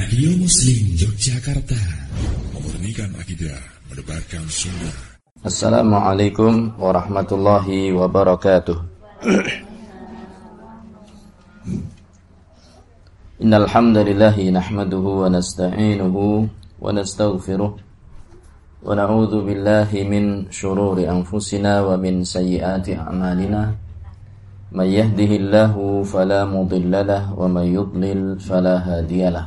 Radio Muslim Yogyakarta Memurnikan akidah Mendebarkan sunnah Assalamualaikum warahmatullahi wabarakatuh Innal hamdalillah nahmaduhu wa nasta'inuhu wa nastaghfiruh wa na'udzu billahi min shururi anfusina wa min sayyiati a'malina من يهده الله فلا مضل له ومن يضلل فلا هادي له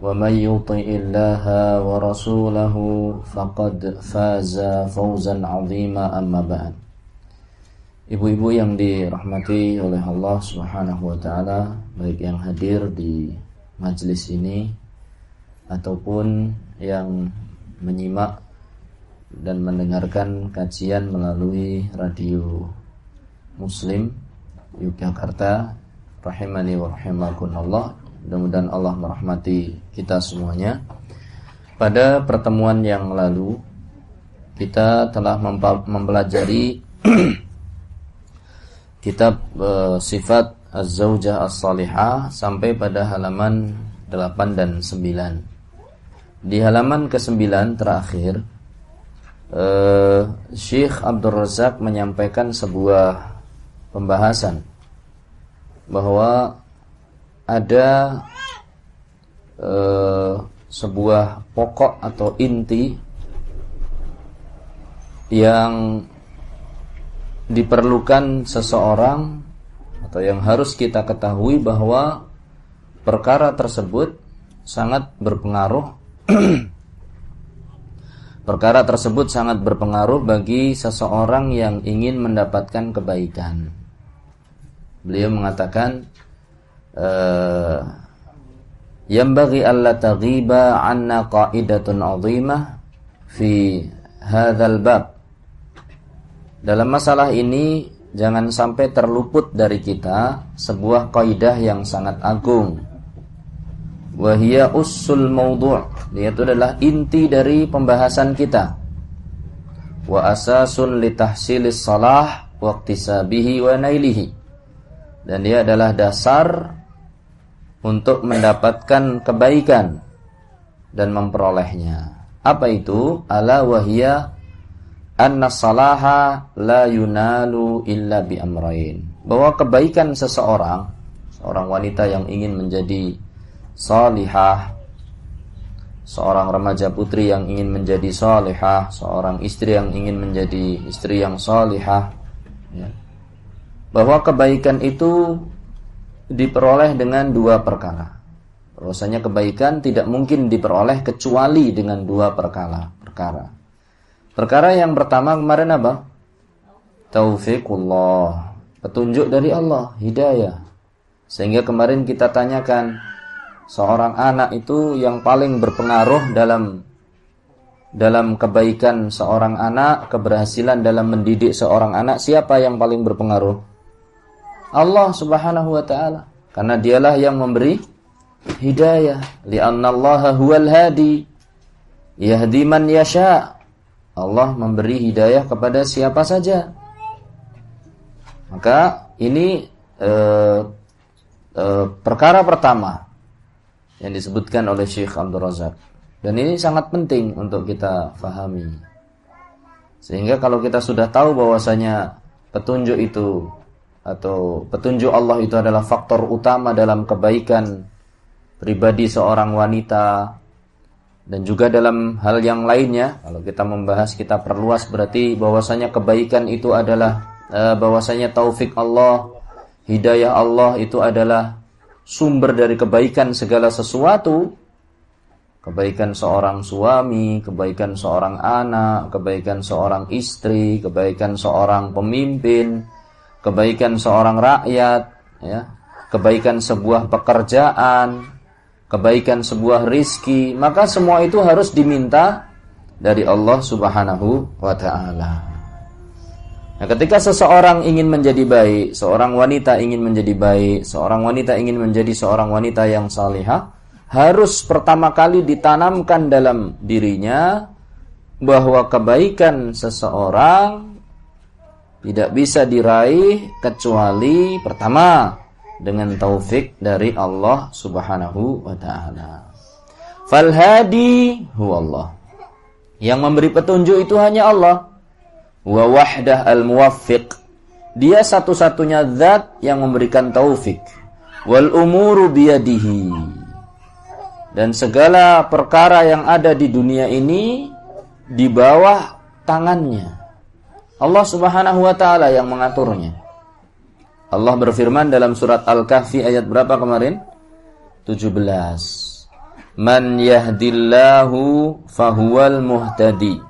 ومن يطع الله ورسوله فقد فاز فوزا عظيما أما بعد Ibu-ibu yang dirahmati oleh Allah Subhanahu wa taala, baik yang hadir di majelis ini ataupun yang menyimak dan mendengarkan kajian melalui radio Muslim Yogyakarta rahimani wa rahimakumullah mudah-mudahan Allah merahmati kita semuanya. Pada pertemuan yang lalu kita telah mempelajari kitab uh, sifat az-zaujah as-salihah sampai pada halaman 8 dan 9 di halaman ke-9 terakhir uh, Syekh Abdul Razak menyampaikan sebuah pembahasan bahwa ada eh, sebuah pokok atau inti yang diperlukan seseorang atau yang harus kita ketahui bahwa perkara tersebut sangat berpengaruh. Perkara tersebut sangat berpengaruh bagi seseorang yang ingin mendapatkan kebaikan. Beliau mengatakan uh, Yambagi alla taghiba anna qa'idatun 'azimah fi hadzal bab. Dalam masalah ini jangan sampai terluput dari kita sebuah kaidah yang sangat agung. Wahia usul maudhu' yaitu adalah inti dari pembahasan kita. Wa asasun litahsilis salah wa iktisabihi wa nailihi dan dia adalah dasar untuk mendapatkan kebaikan dan memperolehnya. Apa itu? Ala wahia anna salaha la yunalu illa bi amrain. Bahwa kebaikan seseorang, seorang wanita yang ingin menjadi salihah, seorang remaja putri yang ingin menjadi salihah, seorang istri yang ingin menjadi istri yang salihah, ya bahwa kebaikan itu diperoleh dengan dua perkara. Bahwasanya kebaikan tidak mungkin diperoleh kecuali dengan dua perkara. Perkara. Perkara yang pertama kemarin apa? Taufiqullah. Petunjuk dari Allah, hidayah. Sehingga kemarin kita tanyakan seorang anak itu yang paling berpengaruh dalam dalam kebaikan seorang anak, keberhasilan dalam mendidik seorang anak, siapa yang paling berpengaruh? Allah Subhanahu wa taala. Karena dialah yang memberi hidayah. Li'anna Allah huwal hadi. Yahdi man yasha. Allah memberi hidayah kepada siapa saja. Maka ini eh, eh, perkara pertama yang disebutkan oleh Syekh Abdul Razak. Dan ini sangat penting untuk kita fahami. Sehingga kalau kita sudah tahu bahwasanya petunjuk itu atau petunjuk Allah itu adalah faktor utama dalam kebaikan pribadi seorang wanita. Dan juga dalam hal yang lainnya kalau kita membahas kita perluas berarti bahwasanya kebaikan itu adalah uh, bahwasanya taufik Allah hidayah Allah itu adalah sumber dari kebaikan segala sesuatu. Kebaikan seorang suami, kebaikan seorang anak, kebaikan seorang istri, kebaikan seorang pemimpin, kebaikan seorang rakyat, ya, kebaikan sebuah pekerjaan, kebaikan sebuah rizki, maka semua itu harus diminta dari Allah Subhanahu wa taala. Nah, ketika seseorang ingin menjadi baik, seorang wanita ingin menjadi baik, seorang wanita ingin menjadi seorang wanita yang salihah, harus pertama kali ditanamkan dalam dirinya bahwa kebaikan seseorang tidak bisa diraih kecuali pertama dengan taufik dari Allah Subhanahu wa taala. Fal hadi huwa Allah. Yang memberi petunjuk itu hanya Allah. Wa wahdah al-muwaffiq. Dia satu-satunya zat yang memberikan taufik. Wal umuru biyadihi. Dan segala perkara yang ada di dunia ini di bawah tangannya. Allah Subhanahu wa taala yang mengaturnya. Allah berfirman dalam surat Al-Kahfi ayat berapa kemarin? 17. Man yahdillahu fahuwal muhtadi.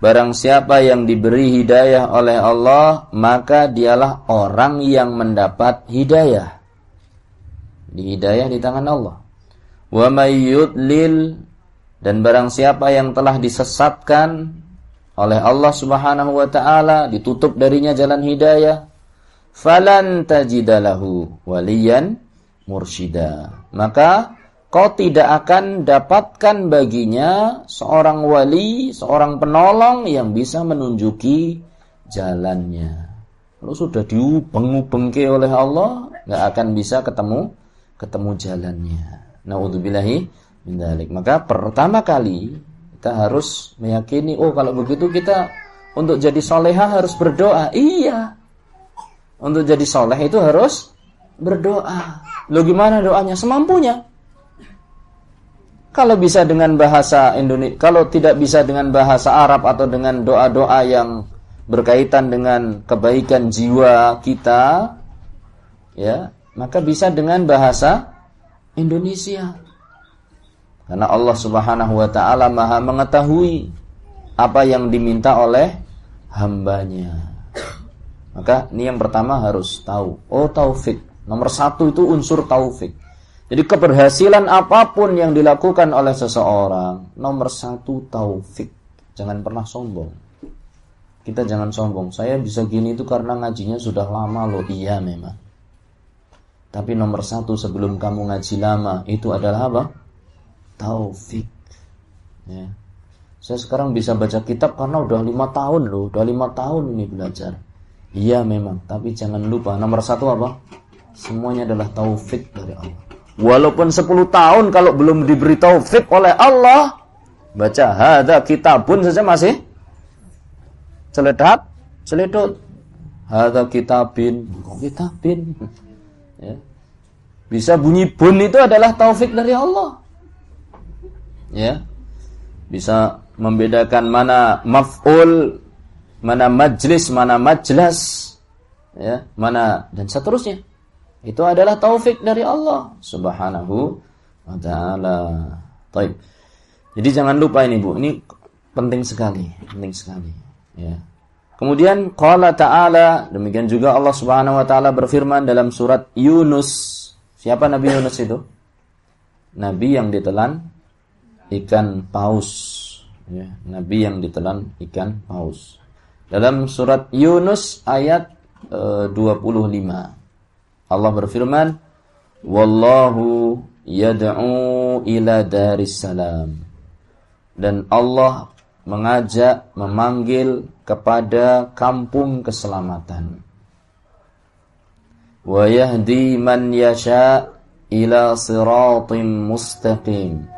Barang siapa yang diberi hidayah oleh Allah, maka dialah orang yang mendapat hidayah. Di hidayah di tangan Allah. Wa may yudlil dan barang siapa yang telah disesatkan oleh Allah Subhanahu wa taala, ditutup darinya jalan hidayah, falan tajidalahu waliyan mursyida. Maka kau tidak akan dapatkan baginya seorang wali, seorang penolong yang bisa menunjuki jalannya. Kalau sudah diubeng-ubengke oleh Allah, nggak akan bisa ketemu ketemu jalannya. Nauzubillahi min. Maka pertama kali kita harus meyakini, oh kalau begitu kita untuk jadi soleha harus berdoa. Iya. Untuk jadi soleh itu harus berdoa. Lo gimana doanya? Semampunya. Kalau bisa dengan bahasa Indonesia, kalau tidak bisa dengan bahasa Arab atau dengan doa-doa yang berkaitan dengan kebaikan jiwa kita, ya, maka bisa dengan bahasa Indonesia. Karena Allah Subhanahu wa taala Maha mengetahui apa yang diminta oleh hambanya. Maka ini yang pertama harus tahu. Oh taufik. Nomor satu itu unsur taufik. Jadi keberhasilan apa pun yang dilakukan oleh seseorang, nomor satu taufik. Jangan pernah sombong. Kita jangan sombong. Saya bisa gini itu karena ngajinya sudah lama loh. Iya memang. Tapi nomor satu sebelum kamu ngaji lama itu adalah apa? Taufik. Ya. Saya sekarang bisa baca kitab karena udah lima tahun loh. Udah lima tahun ini belajar. Iya memang. Tapi jangan lupa nomor satu apa? Semuanya adalah taufik dari Allah. Walaupun 10 tahun kalau belum diberi taufik oleh Allah, baca hadza kitabun saja masih celedat, celedot. Hadza kitabin, kitabin. Ya. Bisa bunyi bun itu adalah taufik dari Allah. Ya. Bisa membedakan mana maf'ul, mana majlis, mana majlas, ya, mana dan seterusnya. Itu adalah taufik dari Allah Subhanahu wa taala. Baik. Jadi jangan lupa ini Bu, ini penting sekali, penting sekali, ya. Kemudian qala ta'ala, demikian juga Allah Subhanahu wa taala berfirman dalam surat Yunus. Siapa Nabi Yunus itu? Nabi yang ditelan ikan paus, ya, nabi yang ditelan ikan paus. Dalam surat Yunus ayat e, 25. Allah berfirman, "Wallahu yad'u ila daris salam." Dan Allah mengajak, memanggil kepada kampung keselamatan. Wa yahdi man yasha ila siratim mustaqim.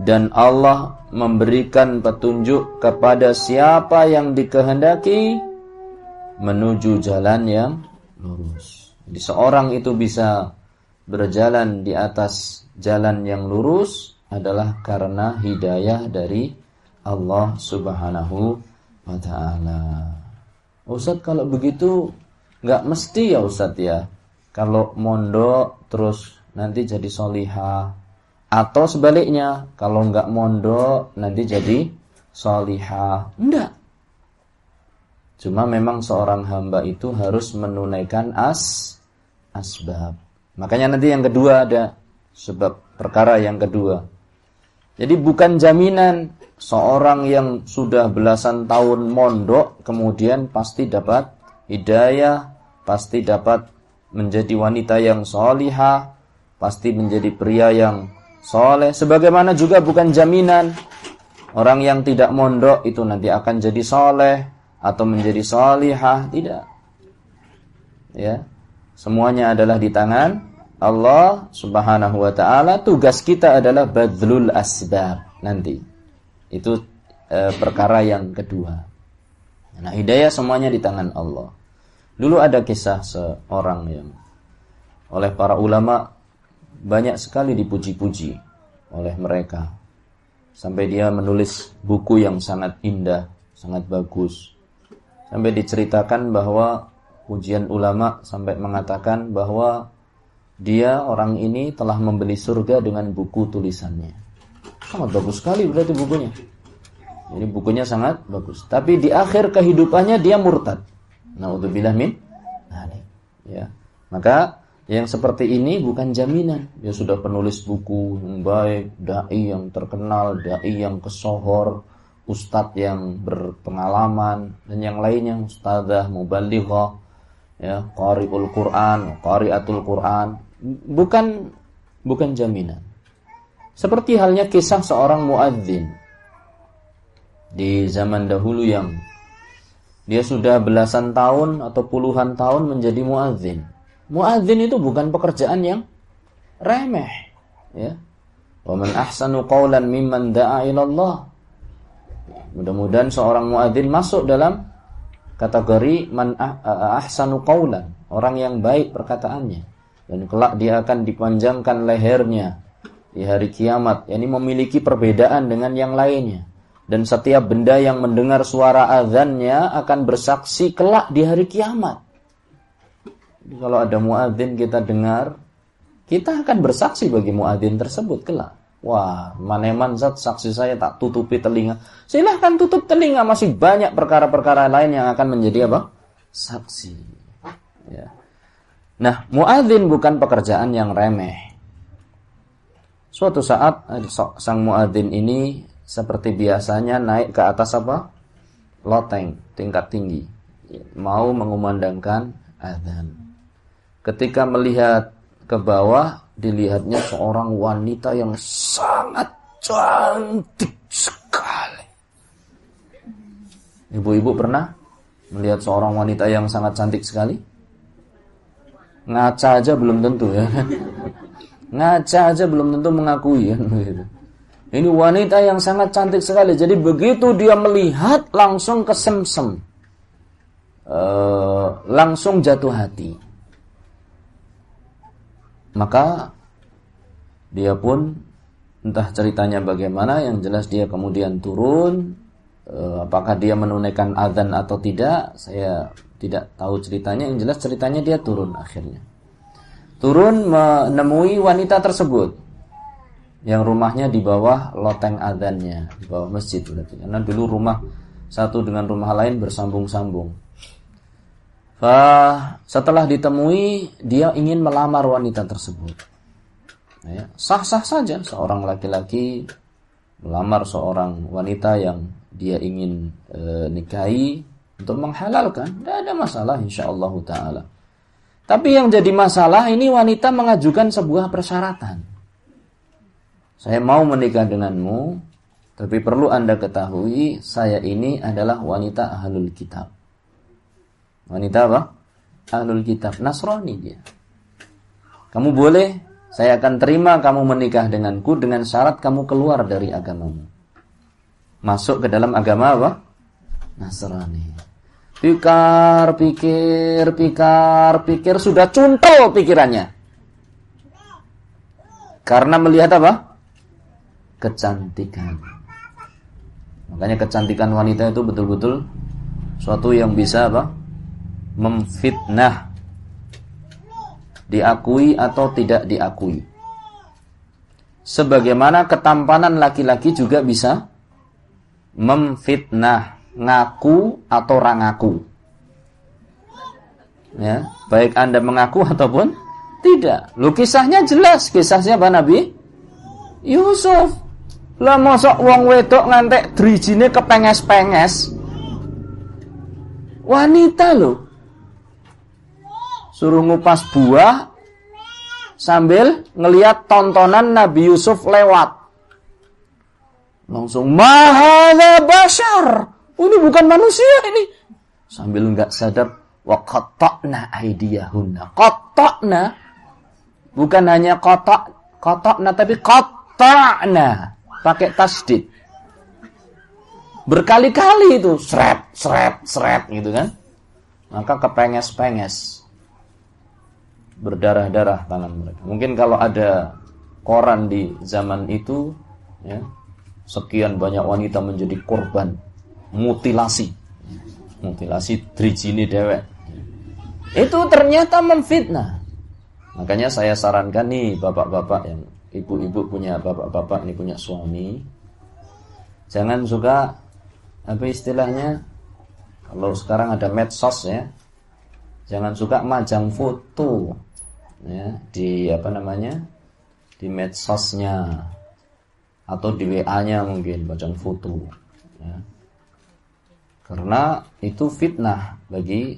Dan Allah memberikan petunjuk kepada siapa yang dikehendaki menuju jalan yang lurus. Jadi seorang itu bisa berjalan di atas jalan yang lurus adalah karena hidayah dari Allah Subhanahu wa taala. Ustaz kalau begitu nggak mesti ya Ustaz ya. Kalau mondok terus nanti jadi solihah atau sebaliknya kalau nggak mondok nanti jadi solihah. Enggak. Cuma memang seorang hamba itu harus menunaikan as asbab. Makanya nanti yang kedua ada sebab perkara yang kedua. Jadi bukan jaminan seorang yang sudah belasan tahun mondok kemudian pasti dapat hidayah, pasti dapat menjadi wanita yang solihah, pasti menjadi pria yang soleh. Sebagaimana juga bukan jaminan orang yang tidak mondok itu nanti akan jadi soleh atau menjadi solihah, tidak. Ya, semuanya adalah di tangan Allah Subhanahu wa taala. Tugas kita adalah badlul asbab nanti. Itu e, perkara yang kedua. Nah, hidayah semuanya di tangan Allah. Dulu ada kisah seorang yang oleh para ulama banyak sekali dipuji-puji oleh mereka. Sampai dia menulis buku yang sangat indah, sangat bagus. Sampai diceritakan bahwa pujian ulama sampai mengatakan bahwa dia orang ini telah membeli surga dengan buku tulisannya. Sangat bagus sekali berarti bukunya. Jadi bukunya sangat bagus. Tapi di akhir kehidupannya dia murtad. Nauzubillah min Ya. Maka yang seperti ini bukan jaminan. Dia sudah penulis buku yang baik, dai yang terkenal, dai yang kesohor, ustadz yang berpengalaman dan yang lainnya ustadzah, mubalighah, ya, qari'ul Quran, qari'atul Quran. Bukan bukan jaminan. Seperti halnya kisah seorang muadzin di zaman dahulu yang dia sudah belasan tahun atau puluhan tahun menjadi muadzin. Muadzin itu bukan pekerjaan yang remeh, ya. Wa man ahsanu qawlan mimman da'a ila Allah. Mudah-mudahan seorang muadzin masuk dalam kategori man ah, ah, ahsanu qawlan, orang yang baik perkataannya. Dan kelak dia akan dipanjangkan lehernya di hari kiamat yakni memiliki perbedaan dengan yang lainnya dan setiap benda yang mendengar suara azannya akan bersaksi kelak di hari kiamat kalau ada muadzin kita dengar kita akan bersaksi bagi muadzin tersebut kelak wah maneman zat saksi saya tak tutupi telinga silahkan tutup telinga masih banyak perkara-perkara lain yang akan menjadi apa saksi ya nah muadzin bukan pekerjaan yang remeh Suatu saat eh, sang muadzin ini seperti biasanya naik ke atas apa? Loteng, tingkat tinggi. Mau mengumandangkan azan. Ketika melihat ke bawah, dilihatnya seorang wanita yang sangat cantik sekali. Ibu-ibu pernah melihat seorang wanita yang sangat cantik sekali? Ngaca aja belum tentu ya. Ngaca aja belum tentu mengakui ya. Ini wanita yang sangat cantik sekali. Jadi begitu dia melihat langsung kesemsem. Uh, langsung jatuh hati. Maka dia pun entah ceritanya bagaimana yang jelas dia kemudian turun uh, apakah dia menunaikan azan atau tidak saya tidak tahu ceritanya. Yang jelas ceritanya dia turun akhirnya. Turun menemui wanita tersebut yang rumahnya di bawah loteng adanya di bawah masjid berarti. Karena dulu rumah satu dengan rumah lain bersambung-sambung. Setelah ditemui dia ingin melamar wanita tersebut. Ya, sah-sah saja seorang laki-laki melamar seorang wanita yang dia ingin e, nikahi untuk menghalalkan, tidak ada masalah insya Allah taala. Tapi yang jadi masalah ini wanita mengajukan sebuah persyaratan. Saya mau menikah denganmu, tapi perlu Anda ketahui saya ini adalah wanita ahlul kitab. Wanita apa? Ahlul kitab, Nasrani dia. Kamu boleh, saya akan terima kamu menikah denganku dengan syarat kamu keluar dari agamamu. Masuk ke dalam agama apa? Nasrani. Pikar, pikir, pikar, pikir sudah cuntul pikirannya. Karena melihat apa? Kecantikan. Makanya kecantikan wanita itu betul-betul suatu yang bisa apa? Memfitnah. Diakui atau tidak diakui. Sebagaimana ketampanan laki-laki juga bisa memfitnah ngaku atau rangaku. Ya, baik Anda mengaku ataupun tidak. Lu kisahnya jelas, kisah siapa Nabi Yusuf. Lah mosok wong wedok ngantek drijine kepenges-penges. Wanita loh. Suruh ngupas buah sambil ngeliat tontonan Nabi Yusuf lewat. Langsung mahada bashar. Oh, ini bukan manusia ini. Sambil nggak sadar wa qatta'na aydiyahunna. Bukan hanya kotak qata'na tapi qatta'na pakai tasdid. Berkali-kali itu seret seret seret gitu kan. Maka kepenges-penges berdarah-darah tangan mereka. Mungkin kalau ada koran di zaman itu ya, sekian banyak wanita menjadi korban mutilasi. Mutilasi drijini dewek itu ternyata memfitnah. Makanya saya sarankan nih bapak-bapak yang ibu-ibu punya bapak-bapak ini punya suami jangan suka apa istilahnya kalau sekarang ada medsos ya jangan suka majang foto ya di apa namanya? Di medsosnya atau di WA-nya mungkin majang foto. Ya. Karena itu fitnah bagi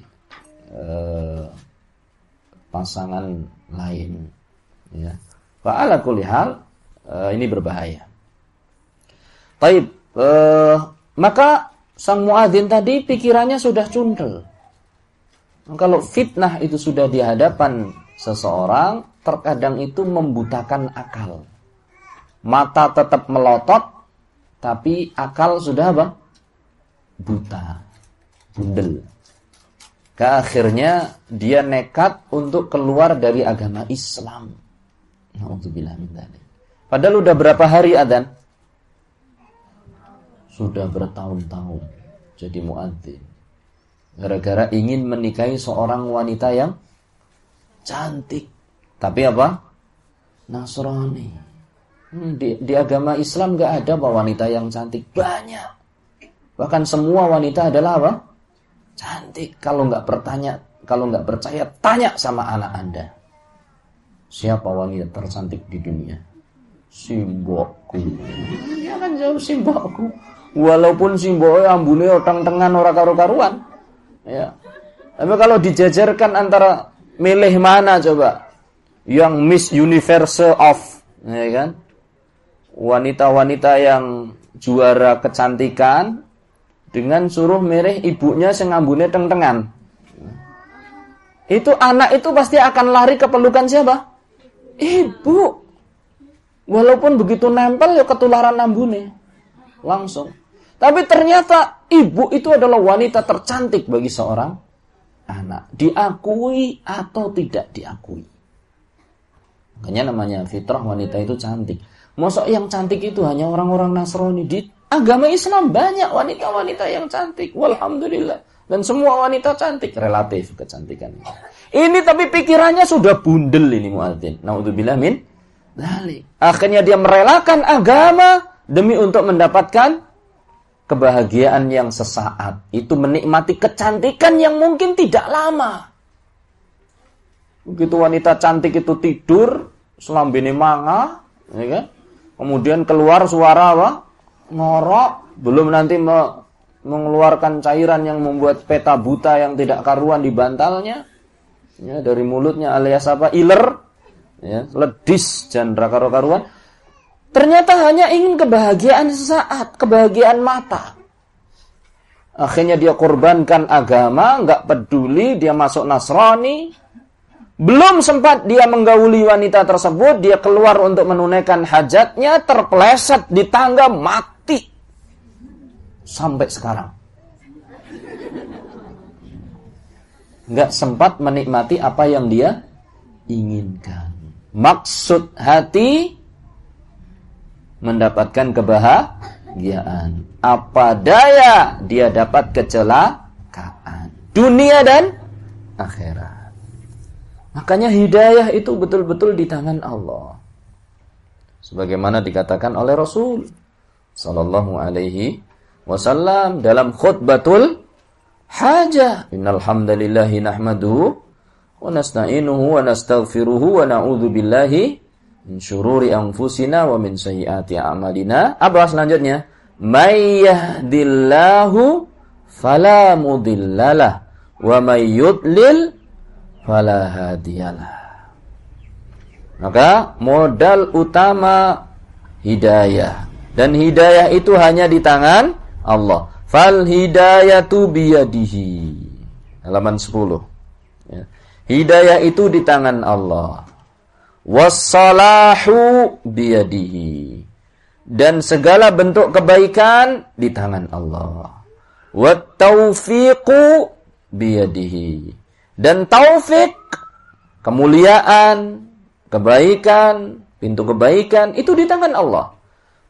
eh, pasangan lain. Ya. Fa'ala kulli hal eh, ini berbahaya. Taib eh, maka sang muadzin tadi pikirannya sudah cundel. Kalau fitnah itu sudah di hadapan seseorang terkadang itu membutakan akal mata tetap melotot tapi akal sudah apa buta, bundel. Keakhirnya dia nekat untuk keluar dari agama Islam. Nauzubillah Padahal udah berapa hari adzan? Sudah bertahun-tahun jadi muadzin. Gara-gara ingin menikahi seorang wanita yang cantik. Tapi apa? Nasrani. Hmm, di, di agama Islam gak ada bahwa wanita yang cantik. Banyak. Bahkan semua wanita adalah apa? Cantik. Kalau nggak bertanya, kalau nggak percaya, tanya sama anak anda. Siapa wanita tercantik di dunia? Simbokku. Ya kan jauh simbokku. Walaupun simboknya ambune otang tengan ora karu-karuan. Ya. Tapi kalau dijajarkan antara milih mana coba? Yang Miss Universe of, ya kan? Wanita-wanita yang juara kecantikan dengan suruh mirih ibunya sing ambune teng-tengan. Itu anak itu pasti akan lari ke pelukan siapa? Ibu. Walaupun begitu nempel ya ketularan ambune. Langsung. Tapi ternyata ibu itu adalah wanita tercantik bagi seorang anak. Diakui atau tidak diakui. Makanya namanya fitrah wanita itu cantik. Mosok yang cantik itu hanya orang-orang Nasrani. Di agama Islam banyak wanita-wanita yang cantik. Walhamdulillah. Dan semua wanita cantik. Relatif kecantikan. Ini tapi pikirannya sudah bundel ini muadzin. Naudzubillah min dzalik. Akhirnya dia merelakan agama demi untuk mendapatkan kebahagiaan yang sesaat. Itu menikmati kecantikan yang mungkin tidak lama. Begitu wanita cantik itu tidur, selambini manga, ya kan? Kemudian keluar suara apa? ngorok, belum nanti me mengeluarkan cairan yang membuat peta buta yang tidak karuan di bantalnya. Ya, dari mulutnya alias apa? Iler, ya, ledis dan karu-karuan. Ternyata hanya ingin kebahagiaan sesaat, kebahagiaan mata. Akhirnya dia korbankan agama, nggak peduli, dia masuk Nasrani. Belum sempat dia menggauli wanita tersebut, dia keluar untuk menunaikan hajatnya, terpleset di tangga, mati sampai sekarang. Nggak sempat menikmati apa yang dia inginkan. Maksud hati mendapatkan kebahagiaan. Apa daya dia dapat kecelakaan. Dunia dan akhirat. Makanya hidayah itu betul-betul di tangan Allah. Sebagaimana dikatakan oleh Rasul sallallahu alaihi wasallam dalam khutbatul hajah. Innal hamdalillahi nahmaduhu wa nasta'inuhu wa nastaghfiruhu wa na'udzu billahi min syururi anfusina wa min sayyiati a'malina. Apa selanjutnya? May yahdillahu fala mudhillalah wa may yudlil fala hadiyalah. Maka modal utama hidayah dan hidayah itu hanya di tangan Allah. Fal hidayatu biyadihi. Halaman 10. Ya. Hidayah itu di tangan Allah. Wassalahu biyadihi. Dan segala bentuk kebaikan di tangan Allah. Wat taufiqu biyadihi. Dan taufik, kemuliaan, kebaikan, pintu kebaikan itu di tangan Allah.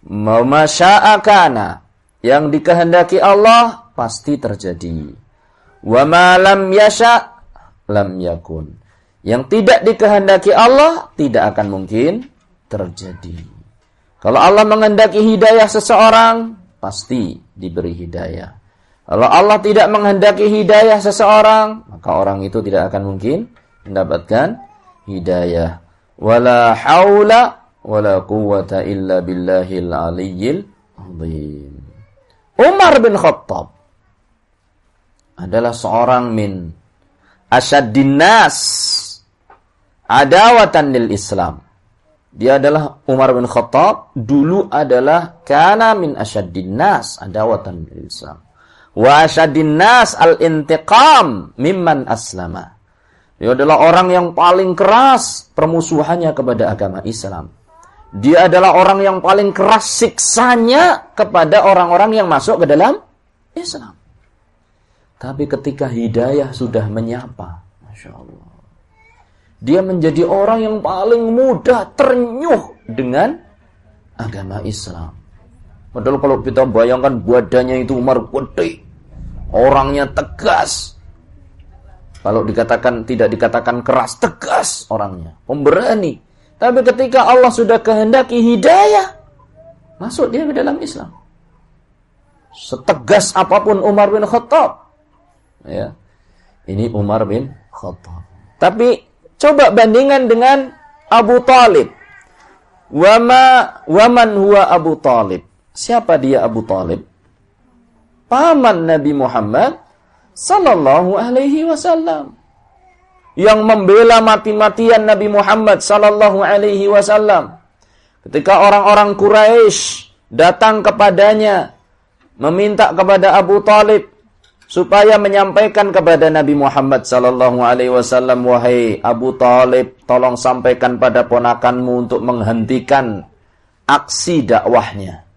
Memasya'akana. Yang dikehendaki Allah pasti terjadi. Wa ma lam yasha' lam yakun. Yang tidak dikehendaki Allah tidak akan mungkin terjadi. Kalau Allah mengendaki hidayah seseorang, pasti diberi hidayah. Kalau Allah tidak menghendaki hidayah seseorang, maka orang itu tidak akan mungkin mendapatkan hidayah. Wala haula wala quwwata illa billahil aliyyil azim. Umar bin Khattab adalah seorang min asyaddin nas adawatan lil Islam. Dia adalah Umar bin Khattab dulu adalah kana min asyaddin nas adawatan lil Islam. Wa asyaddin nas al intiqam mimman aslama. Dia adalah orang yang paling keras permusuhannya kepada agama Islam. Dia adalah orang yang paling keras siksanya kepada orang-orang yang masuk ke dalam Islam. Tapi ketika hidayah sudah menyapa, Masya Allah dia menjadi orang yang paling mudah ternyuh dengan agama Islam. Padahal kalau kita bayangkan badannya itu Umar gede, orangnya tegas. Kalau dikatakan tidak dikatakan keras, tegas orangnya, pemberani. Tapi ketika Allah sudah kehendaki hidayah, masuk dia ke dalam Islam. Setegas apa pun Umar bin Khattab. Ya. Ini Umar bin Khattab. Tapi Coba bandingkan dengan Abu Talib. Wama waman huwa Abu Talib. Siapa dia Abu Talib? Paman Nabi Muhammad sallallahu alaihi wasallam. Yang membela mati-matian Nabi Muhammad sallallahu alaihi wasallam. Ketika orang-orang Quraisy datang kepadanya meminta kepada Abu Talib supaya menyampaikan kepada Nabi Muhammad sallallahu alaihi wasallam wahai Abu Talib tolong sampaikan pada ponakanmu untuk menghentikan aksi dakwahnya.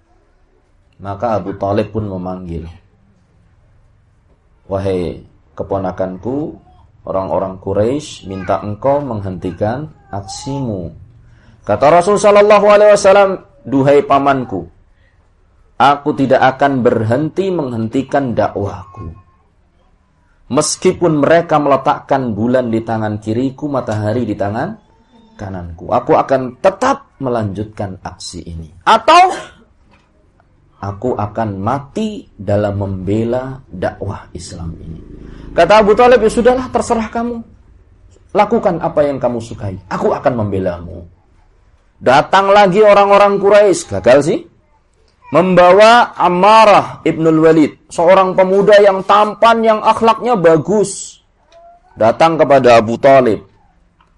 Maka Abu Talib pun memanggil wahai keponakanku orang-orang Quraisy minta engkau menghentikan aksimu. Kata Rasul sallallahu alaihi wasallam duhai pamanku aku tidak akan berhenti menghentikan dakwahku Meskipun mereka meletakkan bulan di tangan kiriku, matahari di tangan kananku. Aku akan tetap melanjutkan aksi ini. Atau aku akan mati dalam membela dakwah Islam ini. Kata Abu Talib, ya sudahlah terserah kamu. Lakukan apa yang kamu sukai. Aku akan membelamu. Datang lagi orang-orang Quraisy, gagal sih? Membawa Ammarah Ibnul Walid, seorang pemuda yang tampan, yang akhlaknya bagus, datang kepada Abu Talib.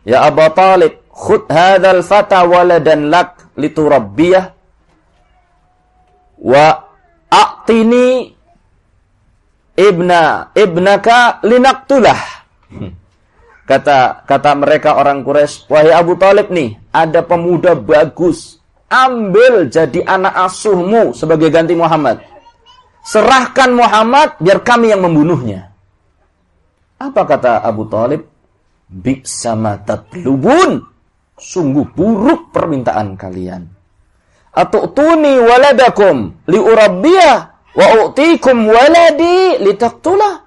Ya Abu Talib, khud hadal fata waladan lak liturabbiyah wa a'tini ibna ibnaka linaktulah. Kata kata mereka orang Quraisy, wahai Abu Talib nih, ada pemuda bagus, ambil jadi anak asuhmu sebagai ganti Muhammad. Serahkan Muhammad biar kami yang membunuhnya. Apa kata Abu Talib? Biksama tatlubun. Sungguh buruk permintaan kalian. Atau tuni waladakum liurabbiyah wa u'tikum waladi litaktulah.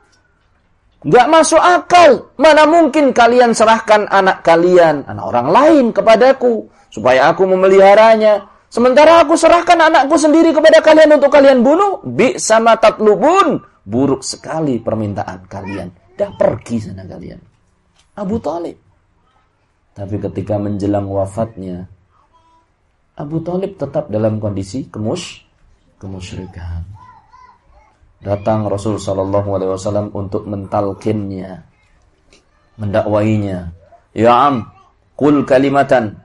Gak masuk akal. Mana mungkin kalian serahkan anak kalian, anak orang lain kepadaku supaya aku memeliharanya. Sementara aku serahkan anakku sendiri kepada kalian untuk kalian bunuh, bi sama tatlubun. Buruk sekali permintaan kalian. Dah pergi sana kalian. Abu Talib. Tapi ketika menjelang wafatnya, Abu Talib tetap dalam kondisi kemus kemusyrikan. Datang Rasul Shallallahu Alaihi Wasallam untuk mentalkinnya, mendakwainya. Ya am, kul kalimatan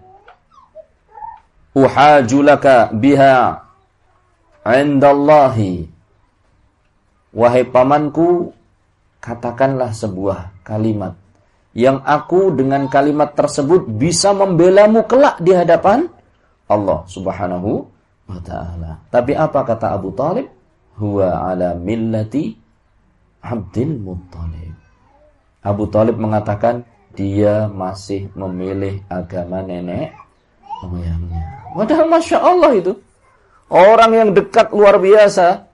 uhajulaka biha indallahi. Wahai pamanku, katakanlah sebuah kalimat yang aku dengan kalimat tersebut bisa membelamu kelak di hadapan Allah Subhanahu wa taala. Tapi apa kata Abu Talib? Huwa ala millati Abdul Muttalib. Abu Talib mengatakan dia masih memilih agama nenek moyangnya. Padahal masya Allah itu orang yang dekat luar biasa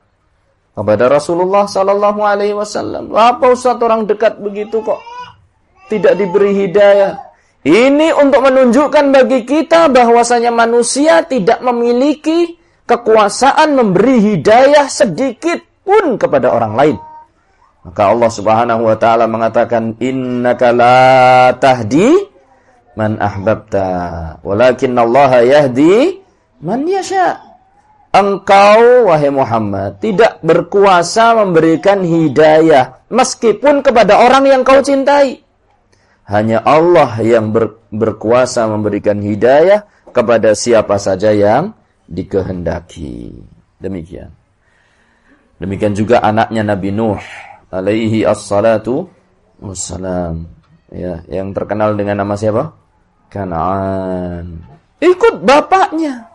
kepada Rasulullah Sallallahu Alaihi Wasallam. Apa Ustaz orang dekat begitu kok tidak diberi hidayah? Ini untuk menunjukkan bagi kita bahwasanya manusia tidak memiliki kekuasaan memberi hidayah sedikit pun kepada orang lain. Maka Allah Subhanahu wa taala mengatakan innaka la tahdi man ahbabta walakin Allah yahdi man yasha. Engkau wahai Muhammad tidak berkuasa memberikan hidayah meskipun kepada orang yang kau cintai. Hanya Allah yang ber, berkuasa memberikan hidayah kepada siapa saja yang dikehendaki. Demikian. Demikian juga anaknya Nabi Nuh alaihi assalatu wassalam. Ya, yang terkenal dengan nama siapa? Kanaan. Ikut bapaknya.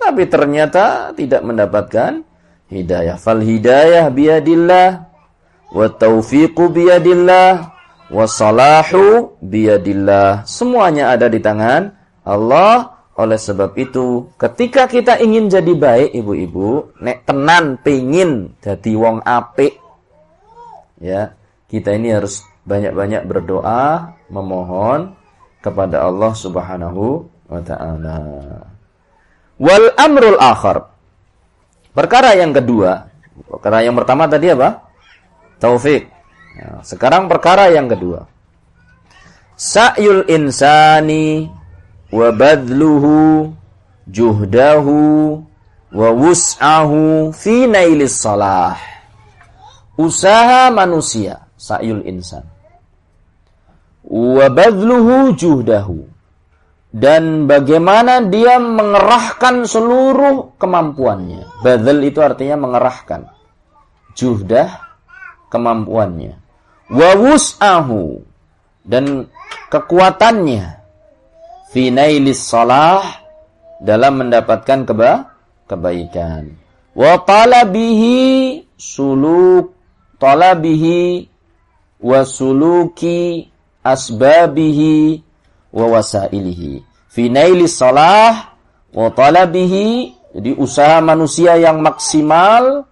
Tapi ternyata tidak mendapatkan hidayah. Fal hidayah biadillah wa taufiqu biadillah Wasalahu biyadillah. Semuanya ada di tangan Allah. Oleh sebab itu, ketika kita ingin jadi baik, ibu-ibu, nek tenan pingin jadi wong apik, ya, kita ini harus banyak-banyak berdoa, memohon kepada Allah Subhanahu wa taala. Wal amrul akhar. Perkara yang kedua, perkara yang pertama tadi apa? Taufik. Ya, sekarang perkara yang kedua. Sa'yul insani wa badluhu juhdahu wa wus'ahu fi nailis salah. Usaha manusia, sa'yul insan. Wa badluhu juhdahu. Dan bagaimana dia mengerahkan seluruh kemampuannya. Badl itu artinya mengerahkan. Juhdah kemampuannya. Wa wus'ahu dan kekuatannya fi nailis salah dalam mendapatkan keba kebaikan. Wa talabihi suluk talabihi wa suluki asbabihi wa wasailihi. Fi nailis salah wa talabihi jadi usaha manusia yang maksimal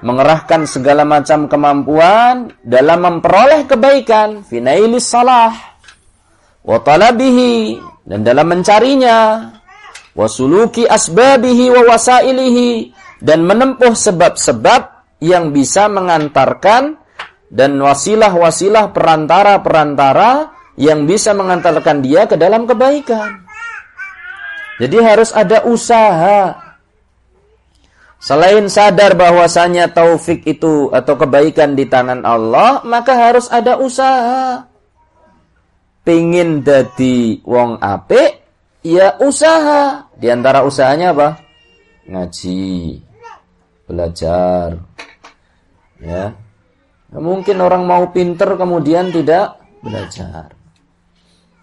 mengerahkan segala macam kemampuan dalam memperoleh kebaikan finailis salah wa talabihi dan dalam mencarinya wasuluki asbabihi wa wasailihi dan menempuh sebab-sebab yang bisa mengantarkan dan wasilah-wasilah perantara-perantara yang bisa mengantarkan dia ke dalam kebaikan. Jadi harus ada usaha Selain sadar bahwasanya taufik itu atau kebaikan di tangan Allah, maka harus ada usaha. Pingin jadi wong ape, ya usaha. Di antara usahanya apa? Ngaji, belajar. Ya. Mungkin orang mau pinter kemudian tidak belajar.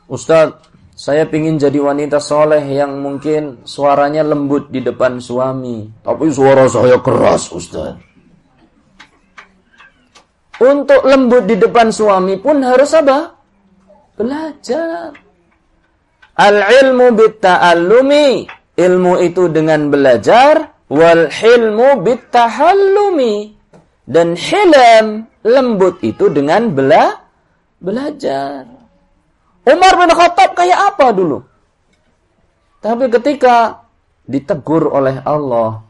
Ustadz, saya ingin jadi wanita soleh yang mungkin suaranya lembut di depan suami. Tapi suara saya keras, Ustaz. Untuk lembut di depan suami pun harus apa? Belajar. Al-ilmu bitta'allumi. Ilmu itu dengan belajar. Wal hilmu bittahallumi. Dan hilm, lembut itu dengan bela belajar. Umar bin Khattab kayak apa dulu? Tapi ketika ditegur oleh Allah,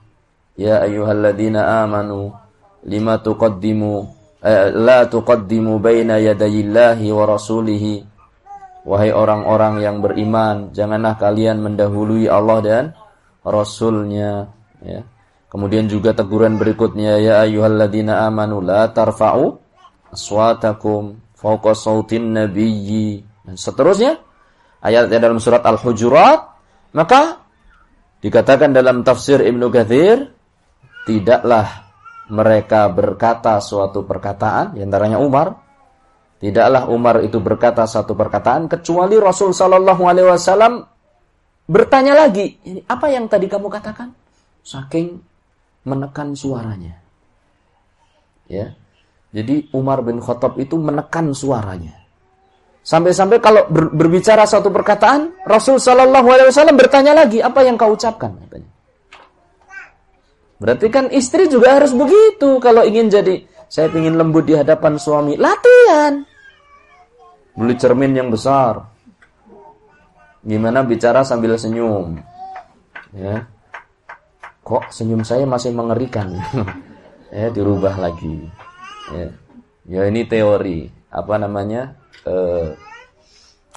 ya ayyuhalladzina amanu lima tuqaddimu eh, la tuqaddimu baina yadayillahi wa rasulihi Wahai orang-orang yang beriman, janganlah kalian mendahului Allah dan Rasulnya. Ya. Kemudian juga teguran berikutnya, Ya ayuhalladzina amanu la tarfa'u aswatakum fauqa sautin nabiyyi. Dan seterusnya, ayat dalam surat Al-Hujurat, maka dikatakan dalam tafsir Ibnu Katsir, tidaklah mereka berkata suatu perkataan, di antaranya Umar, Tidaklah Umar itu berkata satu perkataan kecuali Rasul Shallallahu Alaihi Wasallam bertanya lagi, apa yang tadi kamu katakan? Saking menekan suaranya. Ya. Jadi Umar bin Khattab itu menekan suaranya. Sampai-sampai kalau ber, berbicara satu perkataan, Rasul Shallallahu Alaihi Wasallam bertanya lagi, apa yang kau ucapkan? Berarti kan istri juga harus begitu kalau ingin jadi saya ingin lembut di hadapan suami. Latihan. Beli cermin yang besar. Gimana bicara sambil senyum. Ya. Kok senyum saya masih mengerikan? ya, dirubah lagi. Ya. ya ini teori. Apa namanya? Eh,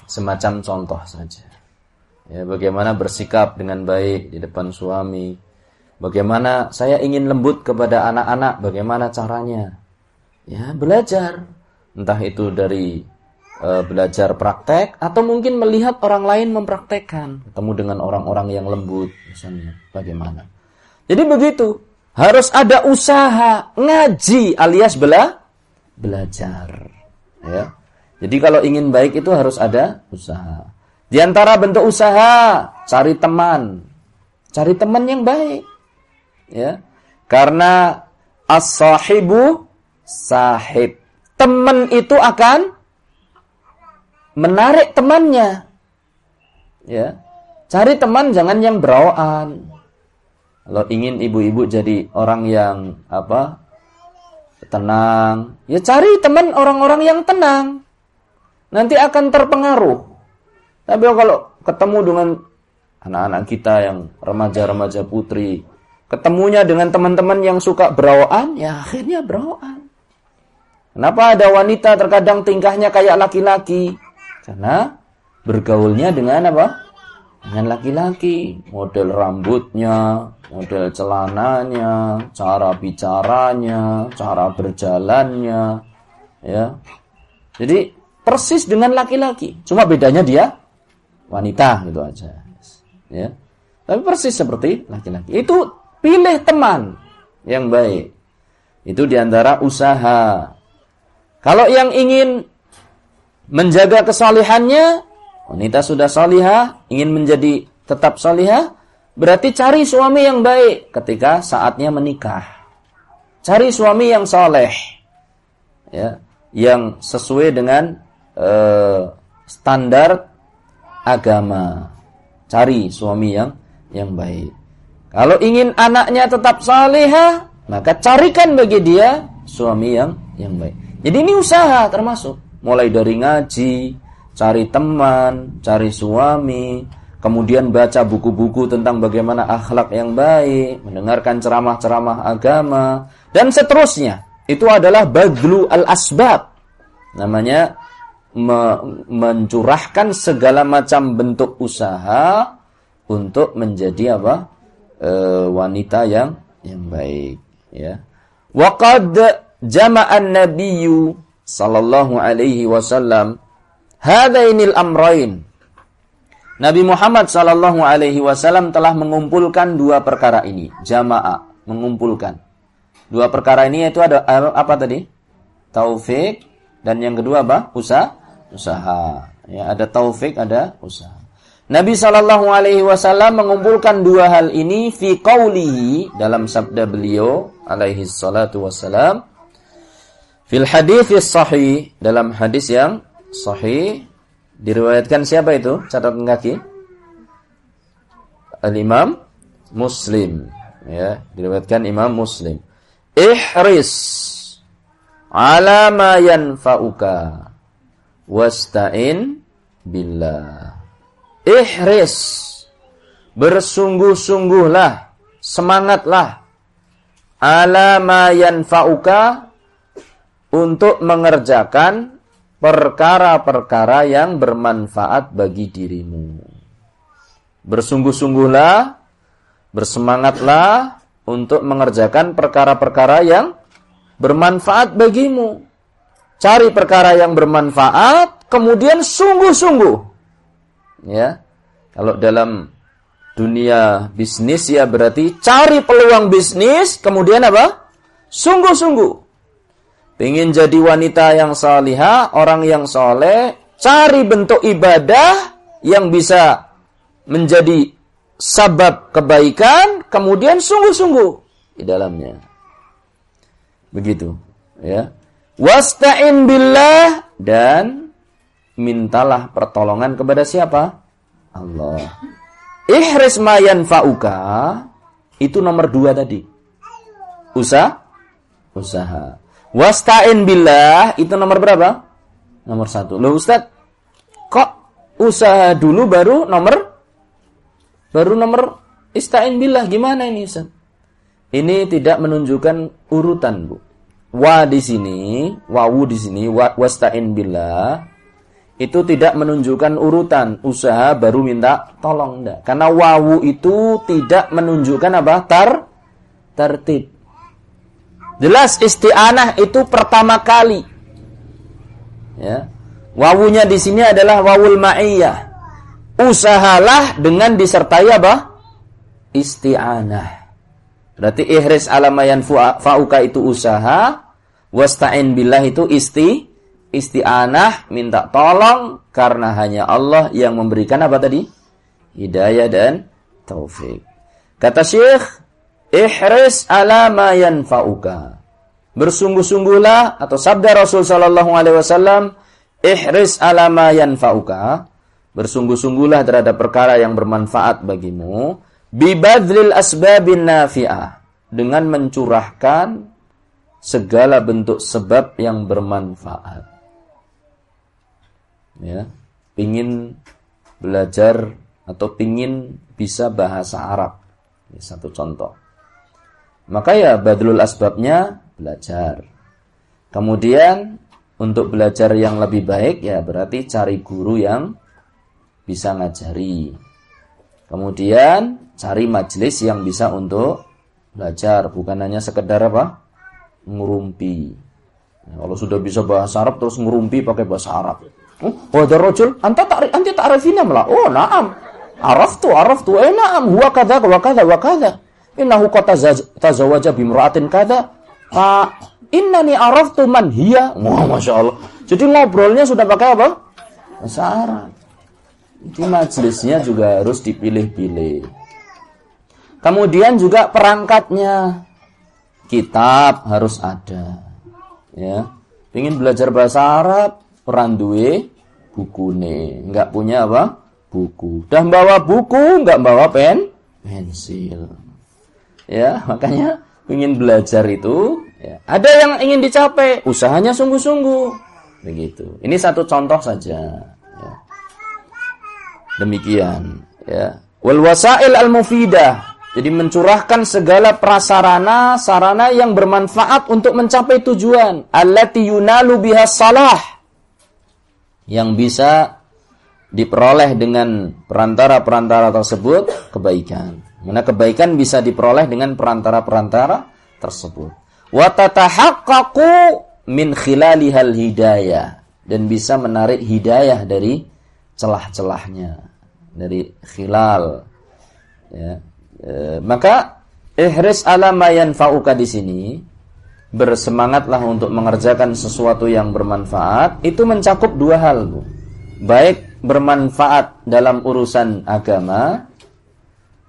semacam contoh saja. Ya, bagaimana bersikap dengan baik di depan suami, Bagaimana saya ingin lembut kepada anak-anak, bagaimana caranya? Ya, belajar. Entah itu dari e, belajar praktek atau mungkin melihat orang lain mempraktekkan, ketemu dengan orang-orang yang lembut misalnya. Bagaimana? Jadi begitu. Harus ada usaha ngaji alias bela belajar. Ya. Jadi kalau ingin baik itu harus ada usaha. Di antara bentuk usaha, cari teman. Cari teman yang baik ya karena as-sahibu sahib teman itu akan menarik temannya ya cari teman jangan yang berawaan kalau ingin ibu-ibu jadi orang yang apa tenang ya cari teman orang-orang yang tenang nanti akan terpengaruh tapi kalau ketemu dengan anak-anak kita yang remaja-remaja putri ketemunya dengan teman-teman yang suka berawaan, ya akhirnya berawaan. Kenapa ada wanita terkadang tingkahnya kayak laki-laki? Karena bergaulnya dengan apa? Dengan laki-laki. Model rambutnya, model celananya, cara bicaranya, cara berjalannya, ya. Jadi persis dengan laki-laki. Cuma bedanya dia wanita gitu aja. Ya. Tapi persis seperti laki-laki. Itu Pilih teman yang baik. Itu di antara usaha. Kalau yang ingin menjaga kesalihannya, wanita sudah salihah, ingin menjadi tetap salihah, berarti cari suami yang baik ketika saatnya menikah. Cari suami yang soleh, ya, yang sesuai dengan uh, standar agama. Cari suami yang yang baik. Kalau ingin anaknya tetap salihah, maka carikan bagi dia suami yang yang baik. Jadi ini usaha termasuk mulai dari ngaji, cari teman, cari suami, kemudian baca buku-buku tentang bagaimana akhlak yang baik, mendengarkan ceramah-ceramah agama dan seterusnya. Itu adalah badlu al-asbab. Namanya me mencurahkan segala macam bentuk usaha untuk menjadi apa? uh, wanita yang yang baik ya waqad jama'an nabiyyu sallallahu alaihi wasallam hadainil amrain Nabi Muhammad sallallahu alaihi wasallam telah mengumpulkan dua perkara ini. Jamaah mengumpulkan. Dua perkara ini yaitu ada apa tadi? Taufik. Dan yang kedua apa? Usaha usaha. Ya ada taufik ada usaha. Nabi Shallallahu Alaihi Wasallam mengumpulkan dua hal ini fi qawlihi dalam sabda beliau alaihi salatu wassalam. Fil hadis sahih dalam hadis yang sahih. Diriwayatkan siapa itu? Catatan kaki al Imam Muslim. Ya diriwayatkan Imam Muslim. Ihris ala ma yanfa'uka. Wasta'in billah. Ihris. Bersungguh-sungguhlah semangatlah ala ma yanfa'uka untuk mengerjakan perkara-perkara yang bermanfaat bagi dirimu. Bersungguh-sungguhlah, bersemangatlah untuk mengerjakan perkara-perkara yang bermanfaat bagimu. Cari perkara yang bermanfaat, kemudian sungguh-sungguh. Ya. Kalau dalam dunia bisnis ya berarti cari peluang bisnis, kemudian apa? Sungguh-sungguh. Ingin jadi wanita yang salihah, orang yang soleh, cari bentuk ibadah yang bisa menjadi sabab kebaikan, kemudian sungguh-sungguh di dalamnya. Begitu, ya. Wasta'in billah dan mintalah pertolongan kepada siapa? Allah. Ihris mayan fauka itu nomor dua tadi. Usaha, usaha. Wasta'in billah itu nomor berapa? Nomor satu. Loh Ustaz, kok usaha dulu baru nomor baru nomor ista'in billah gimana ini Ustaz? Ini tidak menunjukkan urutan, Bu. Wa di sini, wawu di sini, wa, wasta'in billah itu tidak menunjukkan urutan usaha baru minta tolong enggak. Karena wawu itu tidak menunjukkan apa? Tar tertib. Jelas isti'anah itu pertama kali. Ya. Wawunya di sini adalah wawul ma'iyah. Usahalah dengan disertai apa? Isti'anah. Berarti ihris alamayan fa'uka itu usaha, wasta'in billah itu isti isti'anah, minta tolong karena hanya Allah yang memberikan apa tadi? Hidayah dan taufik. Kata Syekh, ihris ala ma yanfa'uka. Bersungguh-sungguhlah atau sabda Rasul sallallahu alaihi wasallam, ihris ala ma yanfa'uka. Bersungguh-sungguhlah terhadap perkara yang bermanfaat bagimu bibadlil asbabin nafi'ah dengan mencurahkan segala bentuk sebab yang bermanfaat. Ya, pingin belajar atau pingin bisa bahasa Arab. Ini satu contoh. Maka ya badlul asbabnya belajar. Kemudian untuk belajar yang lebih baik ya berarti cari guru yang bisa ngajari. Kemudian cari majelis yang bisa untuk belajar, bukan hanya sekedar apa? ngurumpi. Nah, kalau sudah bisa bahasa Arab terus ngurumpi pakai bahasa Arab. Oh, ada rojul, anta tak anti ta'rifina malah. Oh, na'am. Araftu, araftu. Eh, na'am. Huwa kadza wa kadza wa innahu qad tazawaja bimra'atin kada fa innani araftu man hiya. Wah masya Allah. Jadi ngobrolnya sudah pakai apa? Bahasa Arab jadi majelisnya juga harus dipilih-pilih. Kemudian juga perangkatnya. Kitab harus ada. Ya. Ingin belajar bahasa Arab? Peranduwe buku nih nggak punya apa? Buku. Dah bawa buku nggak bawa pen pensil ya makanya ingin belajar itu ya, ada yang ingin dicapai usahanya sungguh-sungguh. Begitu. Ini satu contoh saja ya. demikian ya. Wal wasail al mufidah jadi mencurahkan segala prasarana sarana yang bermanfaat untuk mencapai tujuan. Allati yunalu biha salah. Yang bisa diperoleh dengan perantara-perantara tersebut kebaikan Mana kebaikan bisa diperoleh dengan perantara-perantara tersebut. Wa tatahaqqaqu min khilalihal hidayah dan bisa menarik hidayah dari celah-celahnya dari khilal ya. E, maka ihris ala ma di sini bersemangatlah untuk mengerjakan sesuatu yang bermanfaat itu mencakup dua hal Bu. Baik bermanfaat dalam urusan agama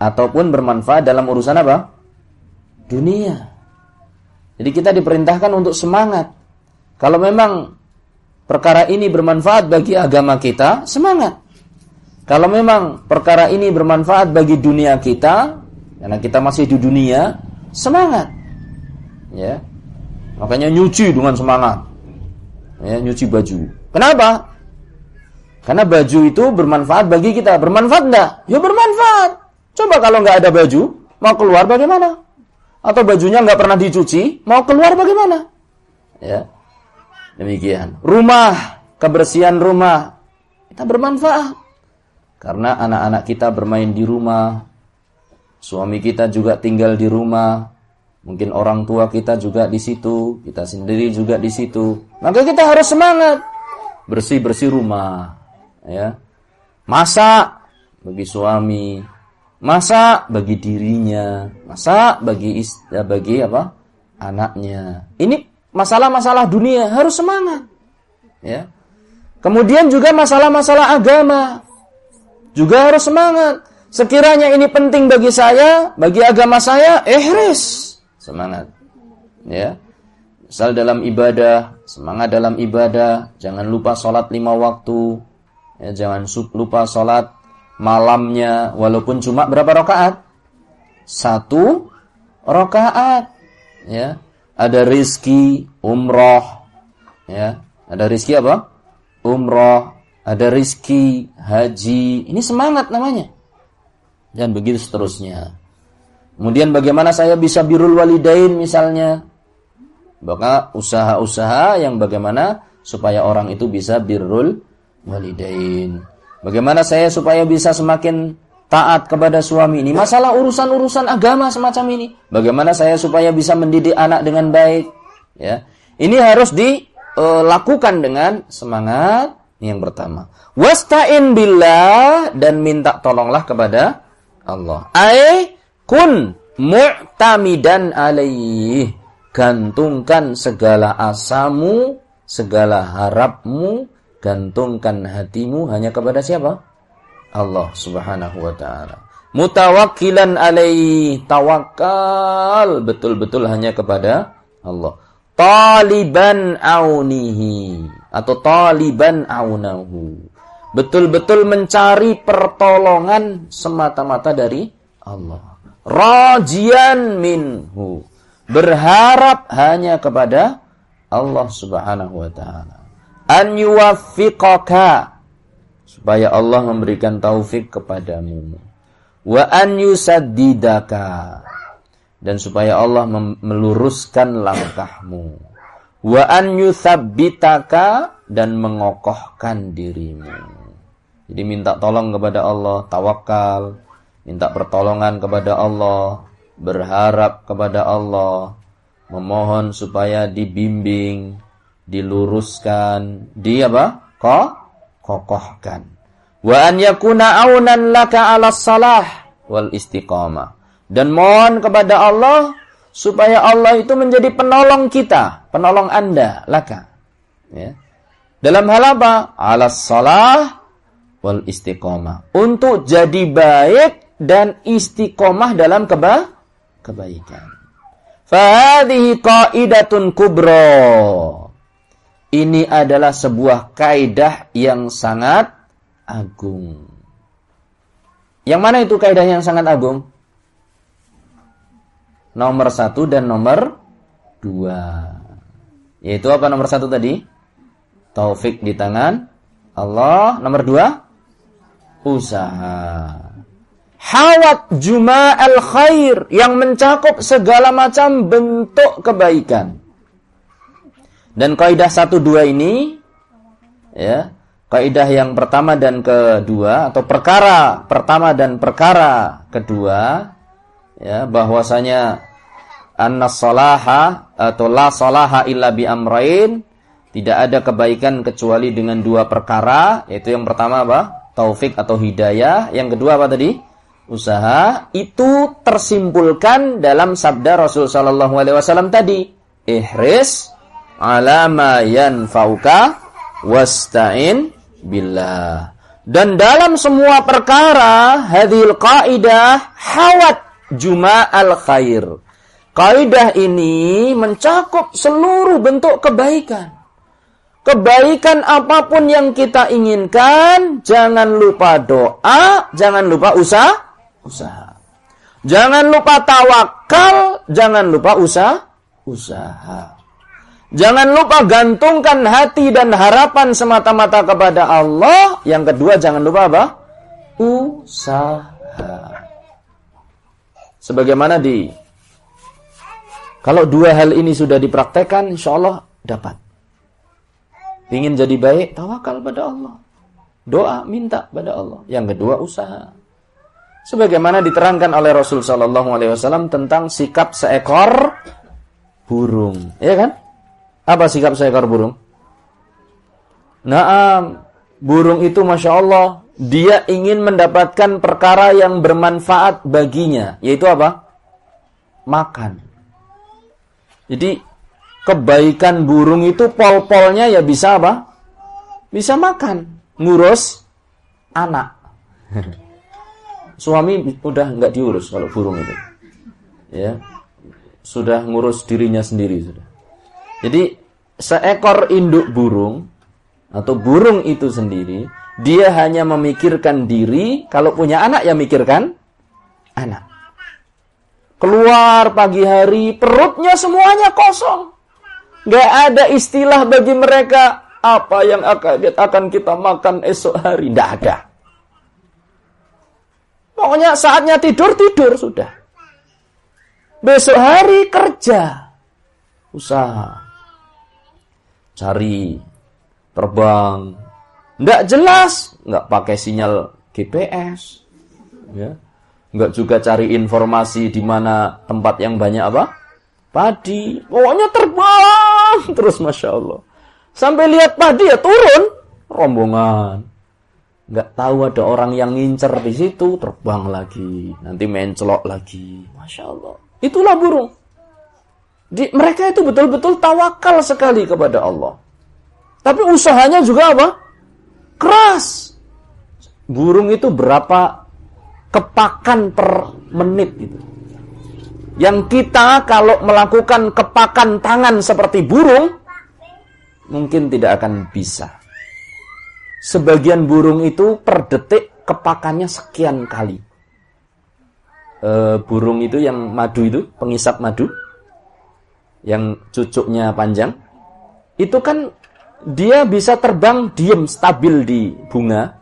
ataupun bermanfaat dalam urusan apa? Dunia. Jadi kita diperintahkan untuk semangat. Kalau memang perkara ini bermanfaat bagi agama kita, semangat. Kalau memang perkara ini bermanfaat bagi dunia kita, karena kita masih di dunia, semangat. Ya. Makanya nyuci dengan semangat. Ya, nyuci baju. Kenapa? Karena baju itu bermanfaat bagi kita. Bermanfaat enggak? Ya bermanfaat. Coba kalau nggak ada baju, mau keluar bagaimana? Atau bajunya nggak pernah dicuci, mau keluar bagaimana? Ya, demikian. Rumah kebersihan rumah. Kita bermanfaat. Karena anak-anak kita bermain di rumah, suami kita juga tinggal di rumah, mungkin orang tua kita juga di situ, kita sendiri juga di situ. Maka kita harus semangat bersih-bersih rumah, ya. Masak bagi suami, masak bagi dirinya, masak bagi ya, bagi apa? anaknya. Ini masalah-masalah dunia harus semangat. Ya. Kemudian juga masalah-masalah agama juga harus semangat. Sekiranya ini penting bagi saya, bagi agama saya, ihris. Semangat. Ya. Misal dalam ibadah, semangat dalam ibadah, jangan lupa sholat lima waktu, ya, jangan lupa sholat malamnya, walaupun cuma berapa rakaat? Satu rakaat. Ya. Ada rizki umroh, ya. Ada rizki apa? Umroh, ada rizki, haji. Ini semangat namanya. Dan begitu seterusnya. Kemudian bagaimana saya bisa birul walidain misalnya. Maka usaha-usaha yang bagaimana supaya orang itu bisa birrul walidain. Bagaimana saya supaya bisa semakin taat kepada suami ini. Masalah urusan-urusan agama semacam ini. Bagaimana saya supaya bisa mendidik anak dengan baik. Ya, Ini harus dilakukan dengan semangat, yang pertama. Wasta'in billah dan minta tolonglah kepada Allah. Ai kun mu'tamidan alaih. Gantungkan segala asamu, segala harapmu, gantungkan hatimu hanya kepada siapa? Allah Subhanahu wa taala. Mutawakkilan alaih, tawakal betul-betul hanya kepada Allah. Taliban aunihi atau taliban aunahu. Betul-betul mencari pertolongan semata-mata dari Allah. Rajian minhu. Berharap hanya kepada Allah Subhanahu wa taala. An yuwaffiqaka. Supaya Allah memberikan taufik kepadamu. Wa an yusaddidaka. Dan supaya Allah meluruskan langkahmu. Wa an yuthabbitaka dan mengokohkan dirimu. Jadi minta tolong kepada Allah, tawakal, minta pertolongan kepada Allah, berharap kepada Allah, memohon supaya dibimbing, diluruskan, di apa? Ko kokohkan. Wa an yakuna aunan laka 'ala salah wal istiqamah. Dan mohon kepada Allah supaya Allah itu menjadi penolong kita, penolong Anda, laka. Ya. Dalam hal apa? Alas salah wal istiqomah. Untuk jadi baik dan istiqomah dalam keba kebaikan. Fahadihi qaidatun kubro. Ini adalah sebuah kaidah yang sangat agung. Yang mana itu kaidah yang sangat agung? nomor satu dan nomor dua. Yaitu apa nomor satu tadi? Taufik di tangan Allah. Nomor dua, usaha. Hawat juma al khair yang mencakup segala macam bentuk kebaikan. Dan kaidah satu dua ini, ya, kaidah yang pertama dan kedua atau perkara pertama dan perkara kedua ya bahwasanya anna salaha atau la salaha illa bi amrain tidak ada kebaikan kecuali dengan dua perkara yaitu yang pertama apa? Taufik atau hidayah. Yang kedua apa tadi? Usaha. Itu tersimpulkan dalam sabda Rasul sallallahu alaihi wasallam tadi. Ihris ala ma yanfauka wasta'in billah dan dalam semua perkara hadhil qaidah hawat Juma'al khair. Kaidah ini mencakup seluruh bentuk kebaikan. Kebaikan apa pun yang kita inginkan, jangan lupa doa, jangan lupa usaha, usaha. Jangan lupa tawakal, jangan lupa usaha, usaha. Jangan lupa gantungkan hati dan harapan semata-mata kepada Allah. Yang kedua jangan lupa apa? Usaha. Sebagaimana di kalau dua hal ini sudah dipraktekkan, insya Allah dapat. Ingin jadi baik, tawakal pada Allah. Doa, minta pada Allah. Yang kedua, usaha. Sebagaimana diterangkan oleh Rasul Shallallahu Alaihi Wasallam tentang sikap seekor burung, ya kan? Apa sikap seekor burung? Nah, burung itu masya Allah dia ingin mendapatkan perkara yang bermanfaat baginya, yaitu apa? Makan. Jadi kebaikan burung itu pol-polnya ya bisa apa? Bisa makan, ngurus anak. Suami udah nggak diurus kalau burung itu. Ya. Sudah ngurus dirinya sendiri sudah. Jadi seekor induk burung atau burung itu sendiri, dia hanya memikirkan diri, kalau punya anak ya mikirkan anak. Keluar pagi hari, perutnya semuanya kosong. Gak ada istilah bagi mereka apa yang akan kita makan esok hari. Tidak ada. Pokoknya saatnya tidur, tidur sudah. Besok hari kerja. Usaha. Cari. Terbang. Nggak jelas. Nggak pakai sinyal GPS. Ya. Nggak juga cari informasi di mana tempat yang banyak apa? Padi. Pokoknya terbang terus Masya Allah. Sampai lihat padi ya turun. Rombongan. Nggak tahu ada orang yang ngincer di situ. Terbang lagi. Nanti mencelok lagi. Masya Allah. Itulah burung. Di, mereka itu betul-betul tawakal sekali kepada Allah. Tapi usahanya juga apa? Keras. Burung itu berapa kepakan per menit gitu. Yang kita kalau melakukan kepakan tangan seperti burung, mungkin tidak akan bisa. Sebagian burung itu per detik kepakannya sekian kali. E, burung itu yang madu itu, pengisap madu, yang cucuknya panjang, itu kan dia bisa terbang diem stabil di bunga,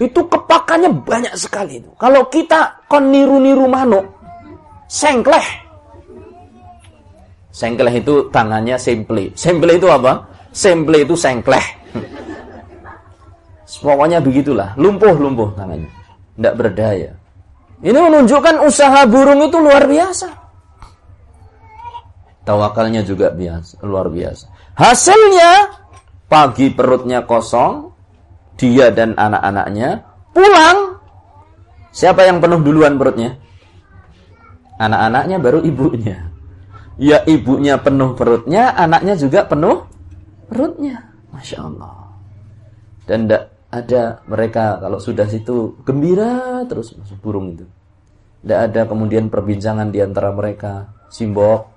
itu kepakannya banyak sekali. Kalau kita kon niru-niru manuk, sengkleh. Sengkleh itu tangannya simple. Simple itu apa? Simple itu sengkleh. Pokoknya begitulah, lumpuh-lumpuh tangannya. Tidak berdaya. Ini menunjukkan usaha burung itu luar biasa. Tawakalnya juga biasa, luar biasa. Hasilnya pagi perutnya kosong, dia dan anak-anaknya pulang. Siapa yang penuh duluan perutnya? Anak-anaknya baru ibunya. Ya ibunya penuh perutnya, anaknya juga penuh perutnya. Masya Allah. Dan tidak ada mereka kalau sudah situ gembira terus masuk burung itu. Tidak ada kemudian perbincangan di antara mereka. Simbok,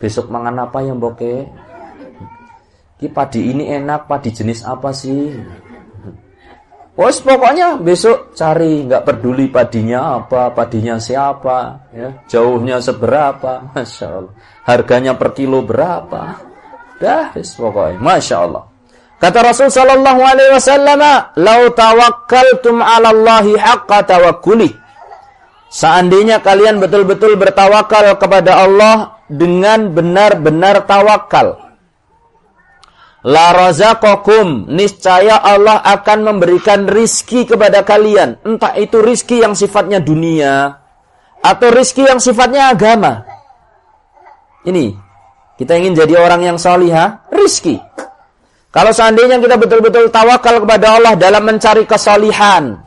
besok mangan apa yang boke? Ki padi ini enak, padi jenis apa sih? Wes pokoknya besok cari, nggak peduli padinya apa, padinya siapa, ya, jauhnya seberapa, masya Allah. Harganya per kilo berapa? Dah, wes pokoknya, masya Allah. Kata Rasul Sallallahu Alaihi Wasallam, "Lau tawakkaltum 'ala Allahi haqqa tawakkuli." Seandainya kalian betul-betul bertawakal kepada Allah dengan benar-benar tawakal, La razaqakum niscaya Allah akan memberikan rizki kepada kalian. Entah itu rizki yang sifatnya dunia atau rizki yang sifatnya agama. Ini kita ingin jadi orang yang salihah, rizki. Kalau seandainya kita betul-betul tawakal kepada Allah dalam mencari kesalihan,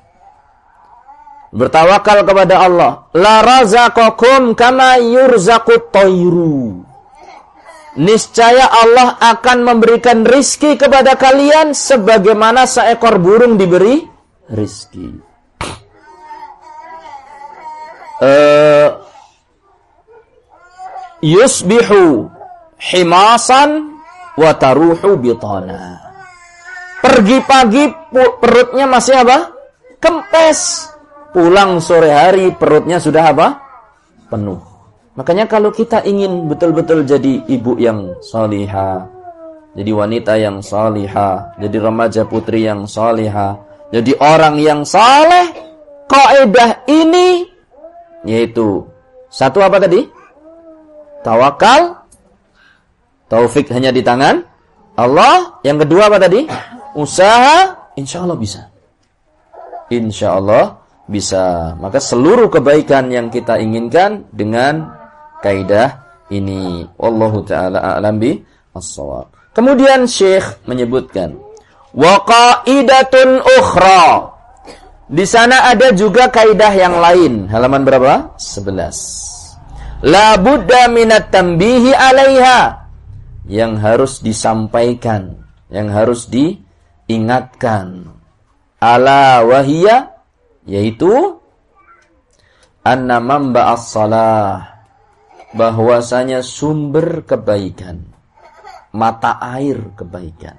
bertawakal kepada Allah, la razaqakum kama yurzaqut tayru niscaya Allah akan memberikan rizki kepada kalian sebagaimana seekor burung diberi rizki. Uh, yusbihu himasan wa taruhu bitana. Pergi pagi perutnya masih apa? Kempes. Pulang sore hari perutnya sudah apa? Penuh. Makanya kalau kita ingin betul-betul jadi ibu yang salihah, jadi wanita yang salihah, jadi remaja putri yang salihah, jadi orang yang saleh, kaidah ini yaitu satu apa tadi? Tawakal, taufik hanya di tangan Allah. Yang kedua apa tadi? Usaha, insya Allah bisa. Insya Allah bisa. Maka seluruh kebaikan yang kita inginkan dengan kaidah ini. Wallahu taala a'lam bi as-shawab. Kemudian Syekh menyebutkan wa qaidatun ukhra. Di sana ada juga kaidah yang lain. Halaman berapa? 11. La budda minat tambihi 'alaiha. Yang harus disampaikan, yang harus diingatkan. Ala wahiyya yaitu anna mamba as-salah bahwasanya sumber kebaikan mata air kebaikan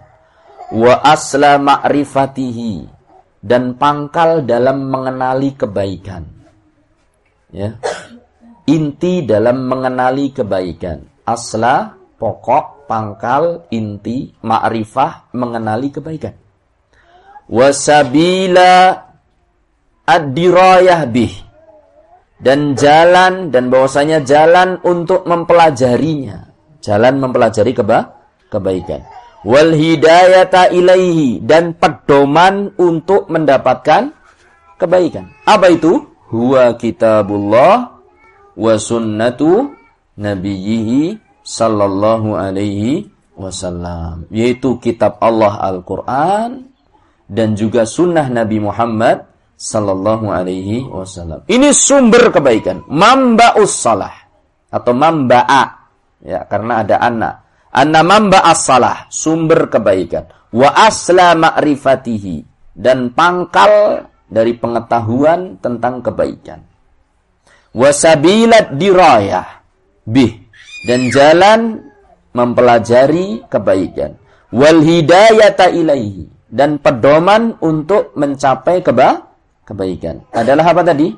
wa asla ma'rifatihi dan pangkal dalam mengenali kebaikan. Ya. Inti dalam mengenali kebaikan. Asla pokok pangkal inti ma'rifah mengenali kebaikan. Wasabila ad-dirayah bih. Dan jalan dan bahwasanya jalan untuk mempelajarinya. Jalan mempelajari keba kebaikan. Wal hidayata ilaihi. Dan pedoman untuk mendapatkan kebaikan. Apa itu? Huwa kitabullah wa sunnatu nabiyhi sallallahu alaihi wasallam. Yaitu kitab Allah Al-Qur'an dan juga sunnah Nabi Muhammad sallallahu alaihi wasallam. Ini sumber kebaikan, mamba'us salah atau mamba'a ya karena ada anna. Anna mamba'as salah, sumber kebaikan. Wa asla ma'rifatihi dan pangkal dari pengetahuan tentang kebaikan. Wasabilat dirayah bih dan jalan mempelajari kebaikan. Wal hidayata ilaihi dan pedoman untuk mencapai keba kebaikan. Adalah apa tadi?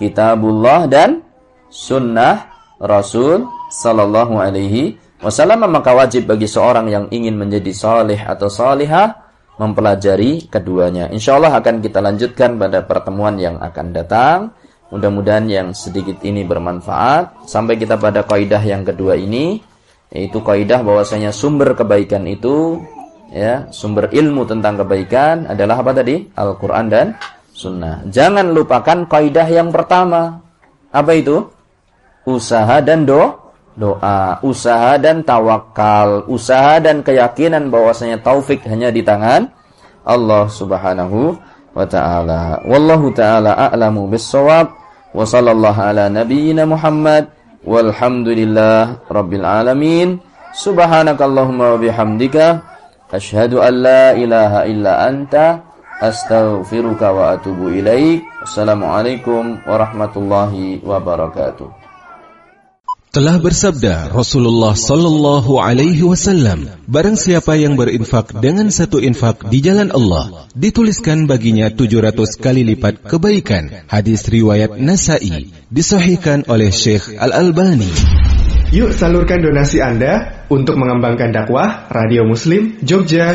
Kitabullah dan sunnah Rasul sallallahu alaihi wasallam maka wajib bagi seorang yang ingin menjadi saleh atau salihah mempelajari keduanya. Insyaallah akan kita lanjutkan pada pertemuan yang akan datang. Mudah-mudahan yang sedikit ini bermanfaat sampai kita pada kaidah yang kedua ini yaitu kaidah bahwasanya sumber kebaikan itu ya, sumber ilmu tentang kebaikan adalah apa tadi? Al-Qur'an dan sunnah. Jangan lupakan kaidah yang pertama. Apa itu? Usaha dan do doa, usaha dan tawakal, usaha dan keyakinan bahwasanya taufik hanya di tangan Allah Subhanahu wa taala. Wallahu taala a'lamu bis-shawab. Wa sallallahu ala nabiyyina Muhammad walhamdulillah rabbil alamin. Subhanakallahumma wa bihamdika asyhadu an la ilaha illa anta astaghfiruka wa atubu ilaik. Assalamualaikum warahmatullahi wabarakatuh. Telah bersabda Rasulullah sallallahu alaihi wasallam, barang siapa yang berinfak dengan satu infak di jalan Allah, dituliskan baginya 700 kali lipat kebaikan. Hadis riwayat Nasai, disahihkan oleh Syekh Al-Albani. Yuk salurkan donasi Anda untuk mengembangkan dakwah Radio Muslim Jogja